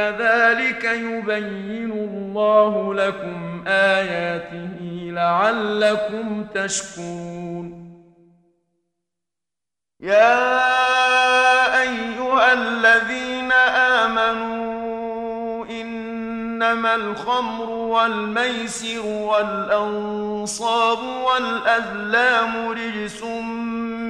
كذلك يبين الله لكم آياته لعلكم تشكرون. يا أيها الذين آمنوا إنما الخمر والميسر والأنصاب والأذلام رجس من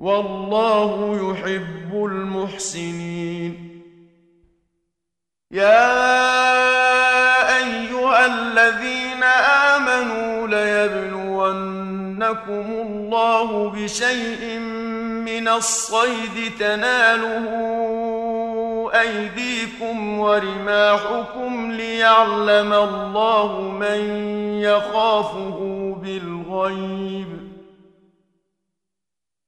والله يحب المحسنين. يا أيها الذين آمنوا ليبلونكم الله بشيء من الصيد تناله أيديكم ورماحكم ليعلم الله من يخافه بالغيب.